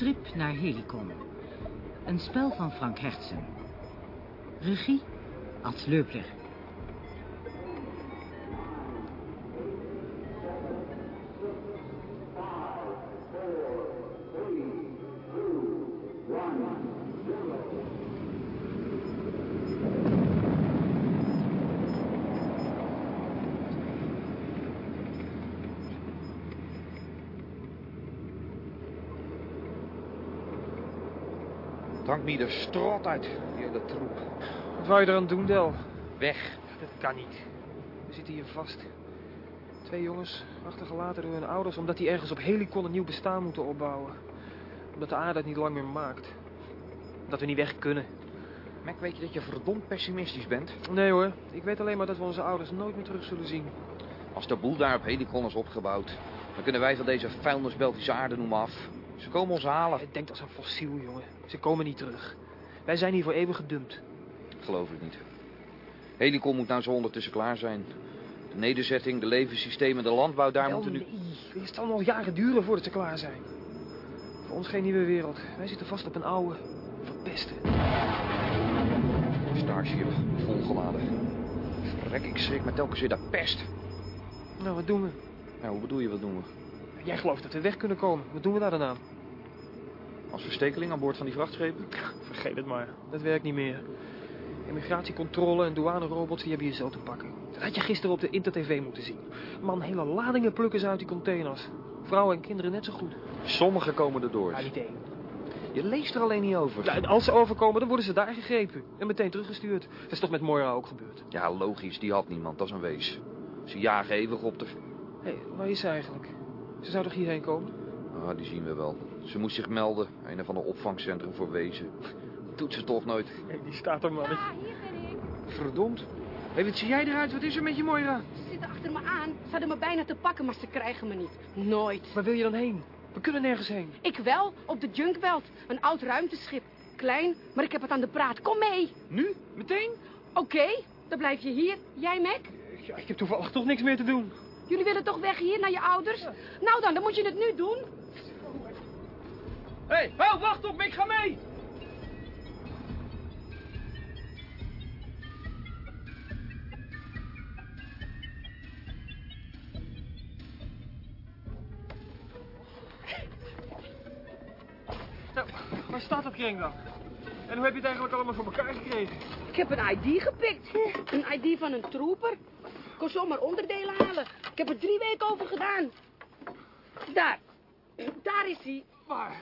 Trip naar Helicon. Een spel van Frank Hertzen. Regie, Ad Leupler. Hangt me er strot uit, die hele troep. Wat wou je eraan doen, Del? Weg. Dat kan niet. We zitten hier vast. Twee jongens, achtergelaten door hun ouders... omdat die ergens op Helicon een nieuw bestaan moeten opbouwen. Omdat de aarde het niet lang meer maakt. Dat we niet weg kunnen. Mac, weet je dat je verdomd pessimistisch bent? Nee hoor, ik weet alleen maar dat we onze ouders nooit meer terug zullen zien. Als de boel daar op Helicon is opgebouwd... dan kunnen wij van deze vuilnisbeltische aarde noemen af. Ze komen ons halen. Het denkt als een fossiel, jongen. Ze komen niet terug. Wij zijn hier voor eeuwig gedumpt. Geloof ik niet. Helicon moet nou zo ondertussen klaar zijn. De nederzetting, de levenssystemen, de landbouw, daar Wel, moeten nu... nee. Het zal nog jaren duren voordat ze klaar zijn. Voor ons geen nieuwe wereld. Wij zitten vast op een oude, verpeste. Starship, volgeladen. Verrek, ik schrik me telkens weer dat pest. Nou, wat doen we? Ja, hoe bedoel je, wat doen we? Jij gelooft dat we weg kunnen komen. Wat doen we daar dan aan? Als verstekeling aan boord van die vrachtschepen? Vergeet het maar. Dat werkt niet meer. Immigratiecontrole en douanerobots, die hebben je zo te pakken. Dat had je gisteren op de Inter-TV moeten zien. Man, hele ladingen plukken ze uit die containers. Vrouwen en kinderen net zo goed. Sommigen komen erdoor. Maar niet één. Je leest er alleen niet over. Ja, en als ze overkomen, dan worden ze daar gegrepen. En meteen teruggestuurd. Dat is toch met Moira ook gebeurd? Ja, logisch, die had niemand, dat is een wees. Ze jagen eeuwig op de... Hé, waar is ze eigenlijk? Ze zou toch hierheen komen? Ah, die zien we wel. Ze moest zich melden, een van de opvangcentrum voor wezen. Dat doet ze toch nooit. Nee, die staat er, man. Ja, hier ben ik. Verdomd. Hé, wat zie jij eruit? Wat is er met je, Moira? Ze zitten achter me aan. Ze hadden me bijna te pakken, maar ze krijgen me niet. Nooit. Waar wil je dan heen? We kunnen nergens heen. Ik wel, op de Junkbelt. Een oud ruimteschip. Klein, maar ik heb het aan de praat. Kom mee. Nu? Meteen? Oké, dan blijf je hier. Jij, Mac? Ja, ik heb toevallig toch niks meer te doen. Jullie willen toch weg hier naar je ouders? Nou dan, dan moet je het nu doen. Hé, hey, oh, wacht op me, ik ga mee! Nou, waar staat dat kring dan? En hoe heb je het eigenlijk allemaal voor elkaar gekregen? Ik heb een ID gepikt. Een ID van een trooper. Ik kon zomaar onderdelen halen. Ik heb er drie weken over gedaan. Daar. Daar is hij. Waar?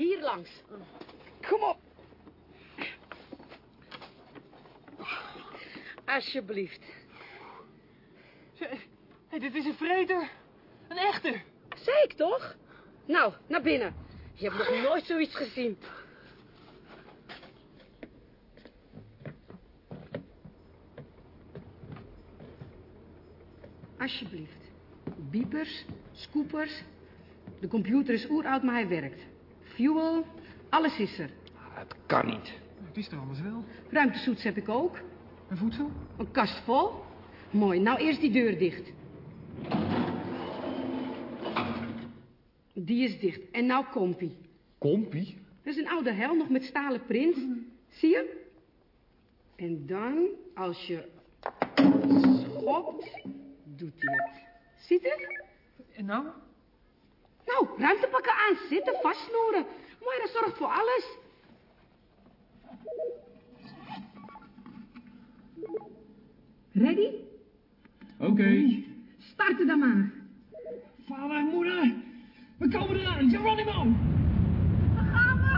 Hier langs. Kom op. Alsjeblieft. Hey, dit is een vreter. Een echte. Zei ik toch? Nou, naar binnen. Je hebt nog nooit zoiets gezien. Alsjeblieft. Biepers, scoopers. De computer is oeroud, maar hij werkt. Fuel, alles is er. Het kan niet. Het is er anders wel. Ruimtesoets heb ik ook. En voedsel? Een kast vol. Mooi, nou eerst die deur dicht. Die is dicht. En nou kompie. Kompie? Dat is een oude hel, nog met stalen prins. Zie je? En dan, als je schopt, doet hij het. Ziet het? En nou? Nou, ruimtepakken aan, zitten, vastsnoeren. Moira zorgt voor alles. Ready? Oké. Starten dan maar. Vader moeder, we komen eraan. Geronimo! Daar gaan we.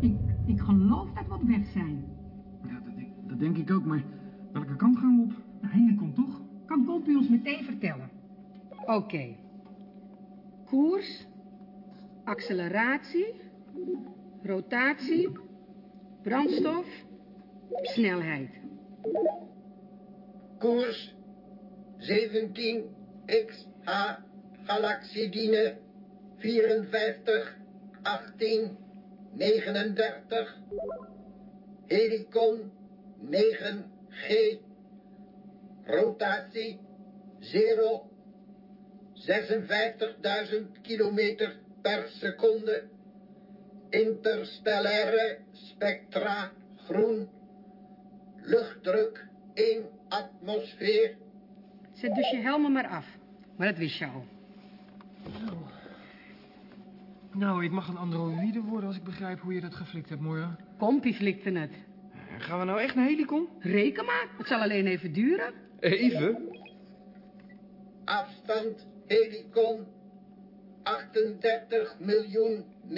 Ik, ik geloof dat we op weg zijn. Ja, dat denk, dat denk ik ook, maar welke kant gaan we op? Naar Heineken toch? Kan Pompey ons meteen vertellen. Oké. Koers, acceleratie, rotatie, brandstof, snelheid. Koers 17 XH Galaxidine 54, 18, 39. Helicon 9G. Rotatie 0. 56.000 kilometer per seconde. Interstellaire spectra groen. Luchtdruk 1 atmosfeer. Zet dus je helmen maar af. Maar dat wist je al. Nou, ik mag een androïde worden als ik begrijp hoe je dat geflikt hebt, Moira. Kompie flikte het. Gaan we nou echt naar Helicon? Reken maar. Het zal alleen even duren. Even? Afstand Helicon 38 miljoen 957.403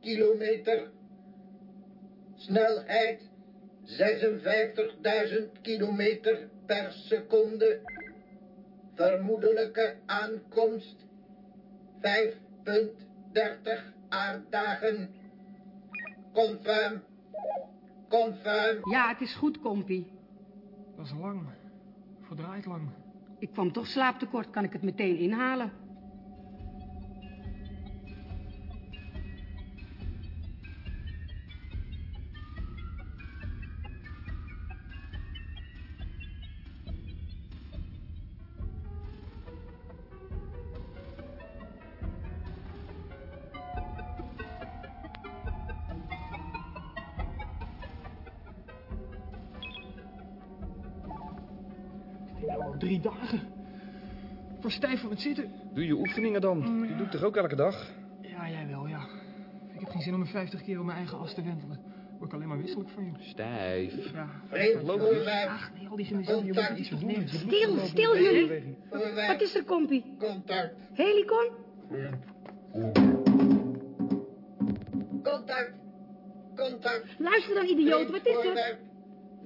kilometer. Snelheid 56.000 kilometer per seconde. Vermoedelijke aankomst 5.30 aarddagen. Confirm. Confirm. Ja, het is goed, Kompie. Dat is lang. Verdraaid lang. Ik kwam toch slaaptekort. Kan ik het meteen inhalen? Zitten. Doe je oefeningen dan? Die doe ik toch ook elke dag? Ja, jij wel, ja. Ik heb geen zin om me 50 keer op mijn eigen as te wentelen. Word ik alleen maar wisselijk van je. Stijf. Ja. Vreemd voorwerp. Ach, nee, al die je doen. Stil, stil jullie. Wat is er, Kompie? Contact. Helicon? Contact. Contact. Luister dan, idioot. Wat is er?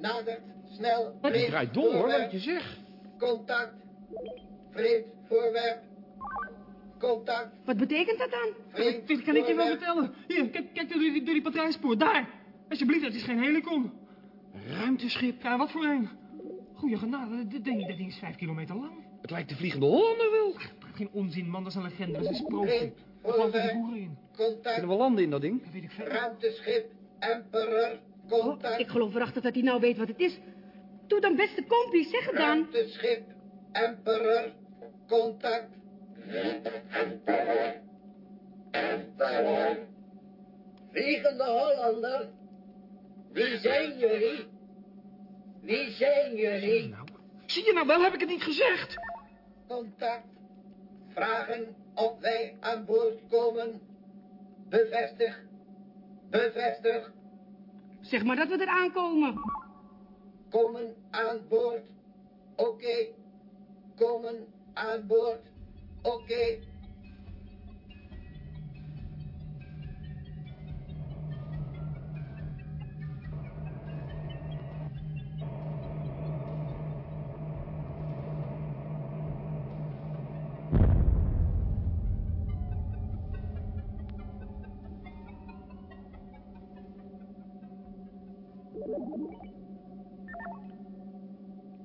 Nadert. Snel. Ik Vreemd draai dom hoor, wat je zeg. Contact. Vreemd voorwerp. Contact. Wat betekent dat dan? Dit kan ik je wel vertellen. Hier, kijk, kijk door die, door die patrijspoor. Daar. Alsjeblieft, dat is geen helicon. Ruimteschip. Ja, wat voor een? Goeie genade, dit ding, dit ding is vijf kilometer lang. Het lijkt de Vliegende Hollander wel. Geen onzin, man, dat is een legende, dat is een sprookje. Daar geloven de boeren in. Contact. Kunnen we landen in dat ding? Dat weet ik veel. Ruimteschip. Emperor. Oh, Contact. ik geloof erachter dat hij nou weet wat het is. Doe dan beste Kompie, zeg het dan. Ruimteschip. Emperor. Contact. Vliegende Hollander. Wie zijn jullie? Wie zijn jullie? Zie je nou wel, heb ik het niet gezegd? Contact. Vragen of wij aan boord komen. Bevestig. Bevestig. Zeg maar dat we er aankomen. Komen aan boord. Oké. Komen aan boord. Oké.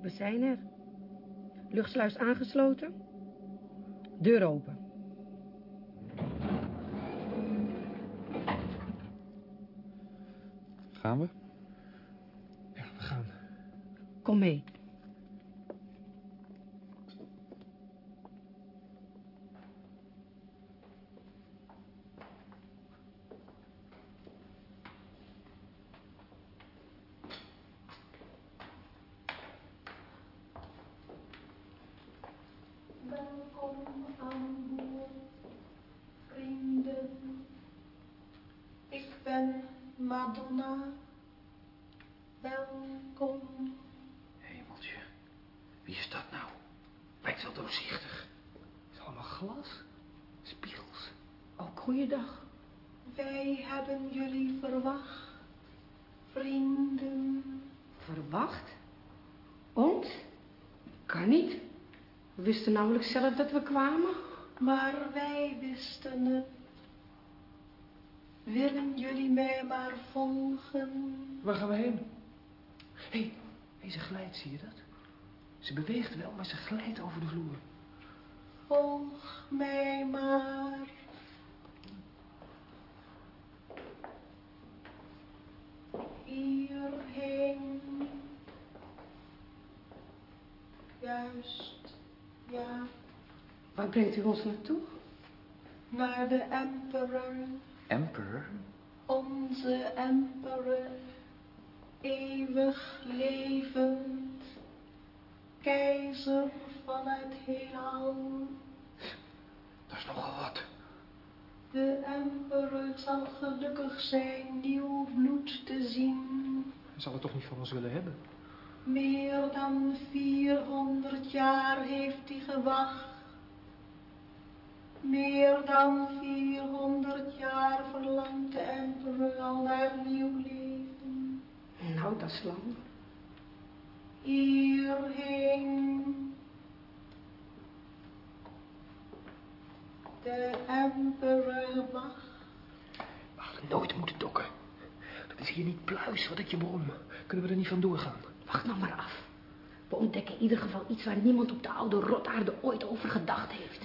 We zijn er. Luchtsluis aangesloten. Deur open. Gaan we? Ja, we gaan. Kom mee. Welkom aan boord, vrienden. Ik ben Madonna. Welkom. Hemeltje. Wie is dat nou? Lijkt wel doorzichtig. Het is allemaal glas. Spiegels. Ook goeiedag. Wij hebben jullie verwacht, vrienden. Verwacht? Ons? Kan niet. We wisten nauwelijks zelf dat we kwamen. Maar wij wisten het. Willen jullie mij maar volgen? Waar gaan we heen? Hé, hey, deze glijdt, zie je dat? Ze beweegt wel, maar ze glijdt over de vloer. Volg mij maar. Hierheen. Juist, ja, Waar brengt u ons naartoe? naar de emperor. Emperor? Onze emperor, eeuwig levend, keizer van het heelal. Dat is nogal wat. De emperor zal gelukkig zijn nieuw bloed te zien. Hij zal het toch niet van ons willen hebben? Meer dan 400 jaar heeft hij gewacht. Meer dan 400 jaar verlangt de emperor al naar nieuw leven. Nou, dat is lang. Hierheen. De emperor wacht. We hadden nooit moeten dokken. Dat is hier niet pluis, wat ik je brom. Kunnen we er niet van doorgaan? Wacht nou maar af. We ontdekken in ieder geval iets waar niemand op de oude rotaarde ooit over gedacht heeft.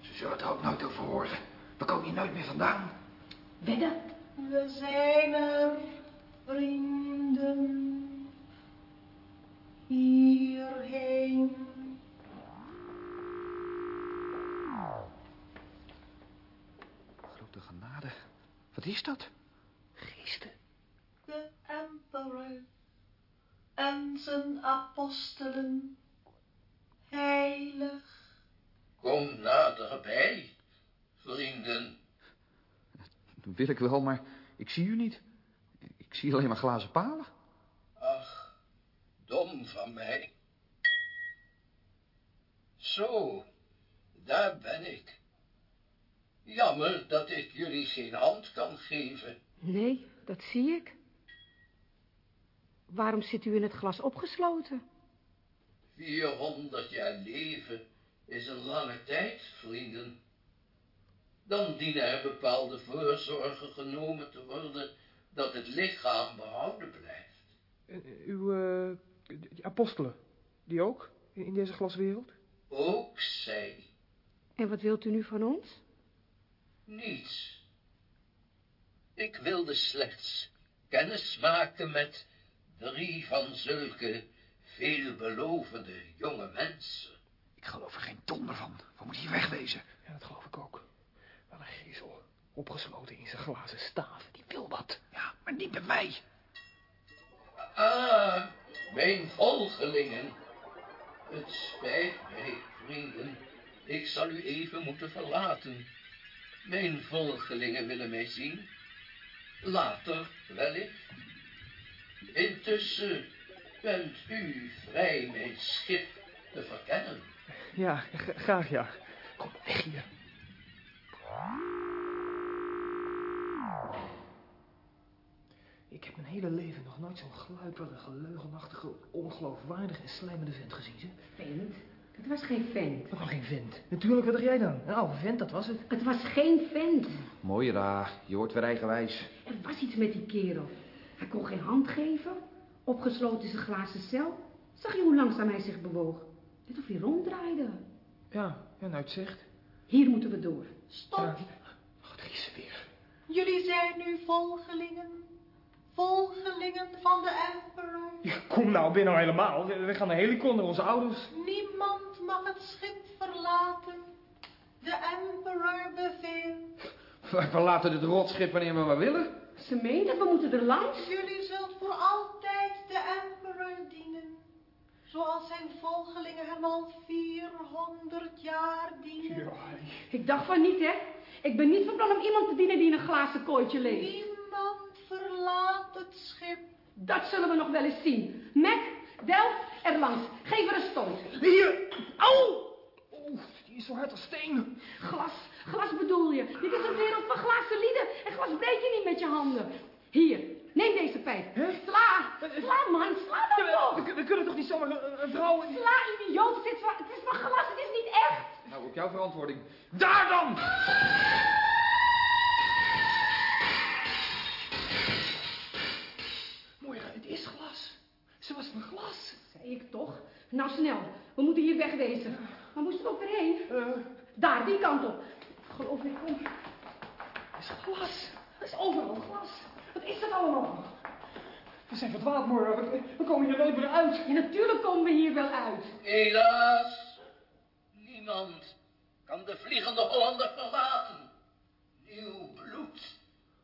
Ze zullen er ook nooit over horen. We komen hier nooit meer vandaan. Wedden? We zijn er, vrienden. Hierheen. Wat is dat? Geesten. De emperor en zijn apostelen. Heilig. Kom naderbij, vrienden. Dat wil ik wel, maar ik zie u niet. Ik zie alleen maar glazen palen. Ach, dom van mij. Zo, daar ben ik. Jammer dat ik jullie geen hand kan geven. Nee, dat zie ik. Waarom zit u in het glas opgesloten? 400 jaar leven is een lange tijd, vrienden. Dan dienen er bepaalde voorzorgen genomen te worden dat het lichaam behouden blijft. Eh, uw eh, die apostelen, die ook? In, in deze glaswereld? Ook zij En wat wilt u nu van ons? Niets. Ik wilde slechts kennis maken met drie van zulke veelbelovende jonge mensen. Ik geloof er geen donder van. We moeten hier wegwezen. Ja, dat geloof ik ook. Wel een gezel. Opgesloten in zijn glazen staaf. Die wil wat. Ja, maar niet bij mij. Ah, mijn volgelingen. Het spijt mij, vrienden. Ik zal u even moeten verlaten. Mijn volgelingen willen mij zien. Later, wellicht. Intussen bent u vrij mijn schip te verkennen. Ja, graag ja. Kom, weg hier. Ik heb mijn hele leven nog nooit zo'n gluiperige, leugenachtige, ongeloofwaardige en slijmende vent gezien. Zeg. Vent? Het was geen vent. Wat nog geen vent? Natuurlijk, wat dacht jij dan? Een oude vent, dat was het. Het was geen vent. Mooi ra, je hoort weer eigenwijs. Er was iets met die kerel. Hij kon geen hand geven. Opgesloten in zijn glazen cel. Zag je hoe langzaam hij zich bewoog? Net of hij ronddraaide. Ja, ja, nou het zegt. Hier moeten we door. Stop. Ja. Oh, daar is ze weer. Jullie zijn nu volgelingen. Volgelingen van de emperor. Ja, kom nou, ben nou helemaal. We gaan naar Helicon, naar onze ouders. Het schip verlaten. De emperor beveelt. We verlaten dit rotschip wanneer we maar willen. Ze meenden, we moeten er langs. Jullie zult voor altijd de emperor dienen. Zoals zijn volgelingen hem al 400 jaar dienen. Ja, Ik dacht van niet, hè. Ik ben niet van plan om iemand te dienen die in een glazen kooitje leeft. Niemand verlaat het schip. Dat zullen we nog wel eens zien. Mac, Del, erlangs. Geef er een stoot. Hier! Au! Oeh, die is zo hard als steen. Glas, glas bedoel je. Dit is een wereld van glazen lieden. En glas breek je niet met je handen. Hier, neem deze pijp. Sla, sla man, sla dan toch. We, we kunnen toch niet zomaar een, een vrouw... in- Sla, idioot. Het is, van, het is van glas, het is niet echt. Nou, op jouw verantwoording. Daar dan! Moira, het is glas. Ze was van glas. Zei ik toch. Nou, snel. We moeten hier wegwezen. Waar moesten we ook weer heen? Daar, die kant op. Geloof ik, kom. Het is glas. Er is overal glas. Wat is dat allemaal? We zijn verdwaald, Moira. We, we komen hier nooit meer uit. Ja, natuurlijk komen we hier wel uit. Helaas, niemand kan de vliegende Hollander verlaten. Nieuw bloed.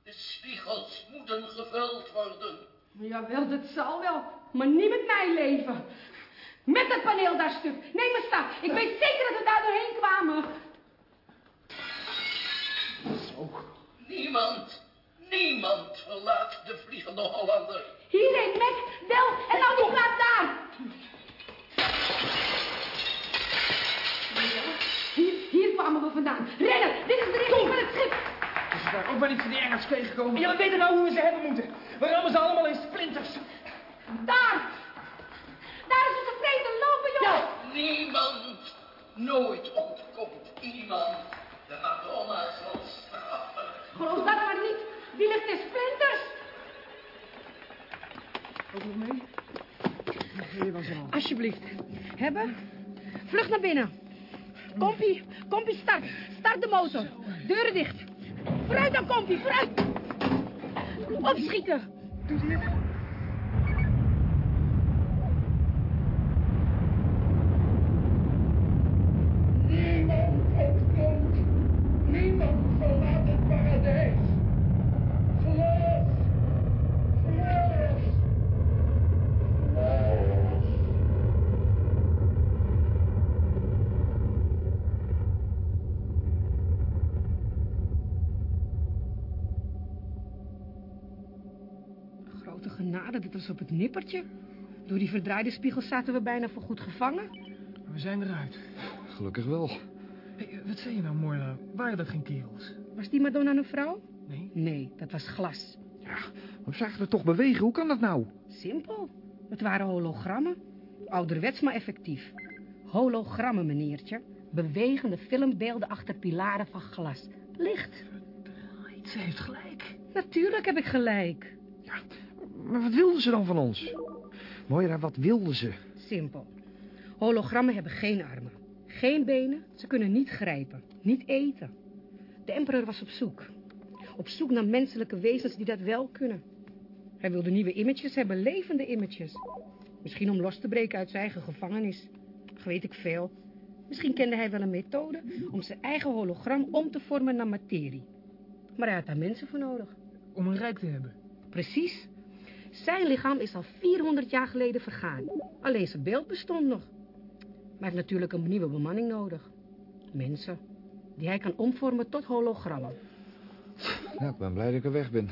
De spiegels moeten gevuld worden. Jawel, dat zal wel. Maar niet met mijn leven. Met dat paneel daar stuk. Neem me sta. Ik weet zeker dat we daar doorheen kwamen. Niemand, niemand verlaat de vliegende Hollander. Hierheen, Mac. Wel. En nou die plaats daar. Hier, hier kwamen we vandaan. Rennen. Dit is de richting van het schip. Dus we daar ook maar niet van die Engels tegengekomen. Ja, we weten nou hoe we ze hebben moeten. We rammen ze allemaal in splinters. Daar. Daar is onze vrede. Lopen, jongens. Niemand, nooit ontkomt iemand. De Madonna zal straffen. Geloof dat maar niet. Die ligt in splinters. Ook nog mee? Hier was er al. Alsjeblieft. Hebben? Vlug naar binnen. Kompie, kompie, start. Start de motor. Deuren dicht. Vooruit dan, kompie, vooruit. Opschieten. Doet hij het? Niemand ontkomt. Niemand verlaat het paradijs. Geloof. Geloof. Geloof. Grote genade, dit was op het nippertje. Door die verdraaide spiegel zaten we bijna voor goed gevangen. We zijn eruit. Gelukkig wel. Hey, wat zei je nou, Moira? Waren dat geen kerels? Was die Madonna een vrouw? Nee? Nee, dat was glas. Ja, we zagen het toch bewegen. Hoe kan dat nou? Simpel. Het waren hologrammen. Ouderwets, maar effectief. Hologrammen, meneertje. Bewegende filmbeelden achter pilaren van glas. Licht. Ze heeft gelijk. Natuurlijk heb ik gelijk. Maar wat wilden ze dan van ons? Moira, wat wilden ze? Simpel. Hologrammen hebben geen armen. Geen benen. Ze kunnen niet grijpen. Niet eten. De emperor was op zoek. Op zoek naar menselijke wezens die dat wel kunnen. Hij wilde nieuwe images hebben, levende images. Misschien om los te breken uit zijn eigen gevangenis. Weet ik veel. Misschien kende hij wel een methode om zijn eigen hologram om te vormen naar materie. Maar hij had daar mensen voor nodig. Om een rijk te hebben. Precies. Zijn lichaam is al 400 jaar geleden vergaan. Alleen zijn beeld bestond nog. Maar hij heeft natuurlijk een nieuwe bemanning nodig. Mensen die hij kan omvormen tot hologrammen. Nou, ik ben blij dat ik er weg ben.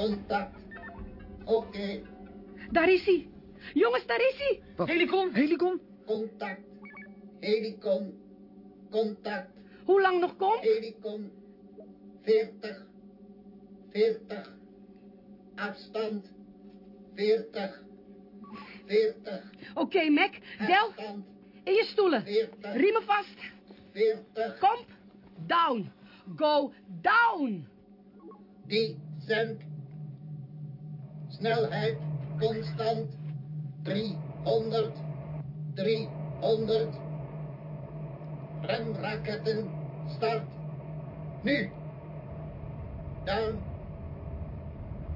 Contact. Oké. Daar is hij. Jongens, daar is hij. Wat? Helicon! Helicon? Contact. Helicon. Contact. Hoe lang nog komt? Helicon. 40. 40. Afstand. 40. 40. Oké, Mac. Del, Afstand. in je stoelen. 40. Riemen vast. 40. Kom. Down. Go down. Descent. Snelheid constant. 300. 300. Remraketten start. Nu. Down.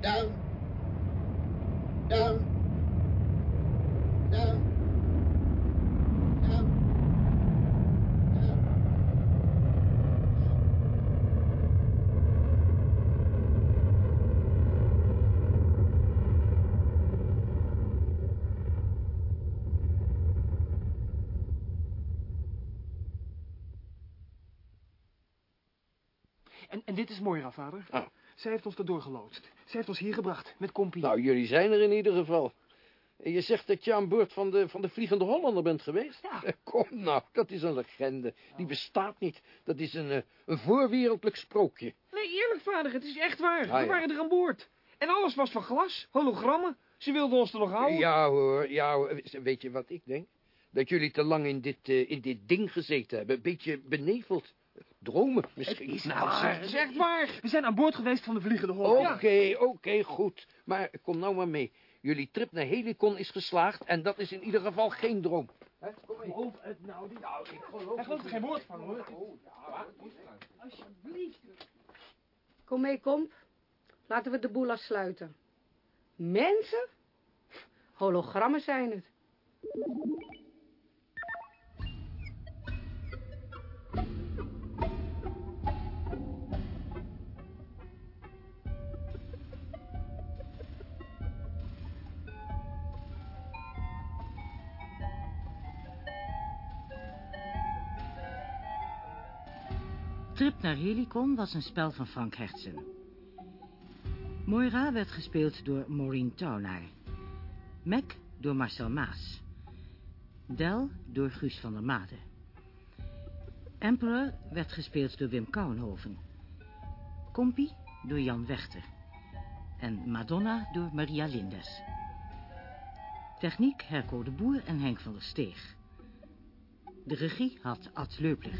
Down. Down. Down. Down. En, en dit is Moira, vader. Oh. Zij heeft ons erdoor geloodst. Zij heeft ons hier gebracht, met kompie. Nou, jullie zijn er in ieder geval. En je zegt dat je aan boord van de, van de Vliegende Hollander bent geweest? Ja. Eh, Kom nou, dat is een legende. Die bestaat niet. Dat is een, eh, een voorwereldlijk sprookje. Nee, eerlijk, vader, het is echt waar. Ah, We ja. waren er aan boord. En alles was van glas, hologrammen. Ze wilden ons er nog houden. Ja hoor, ja hoor. Weet je wat ik denk? Dat jullie te lang in dit, eh, in dit ding gezeten hebben. Een beetje beneveld. Dromen misschien. is nou, waar. zeg, zeg maar. We zijn aan boord geweest van de Vliegende Holland. Oké, oké, goed. Maar kom nou maar mee. Jullie trip naar Helicon is geslaagd en dat is in ieder geval geen droom. Hè, Kom mee. Geloof het nou niet. Nou, ik geloof Hij gelooft er geen woord van, hoor. Kom mee, kom. Laten we de boel afsluiten. Mensen? Hologrammen zijn het. Trip naar Helicon was een spel van Frank Hertzen. Moira werd gespeeld door Maureen Taunaar. Mac door Marcel Maas. Del door Guus van der Made. Emperor werd gespeeld door Wim Kouwenhoven. Compie door Jan Wechter. En Madonna door Maria Lindes. Techniek Herco de Boer en Henk van der Steeg. De regie had Ad Leupler.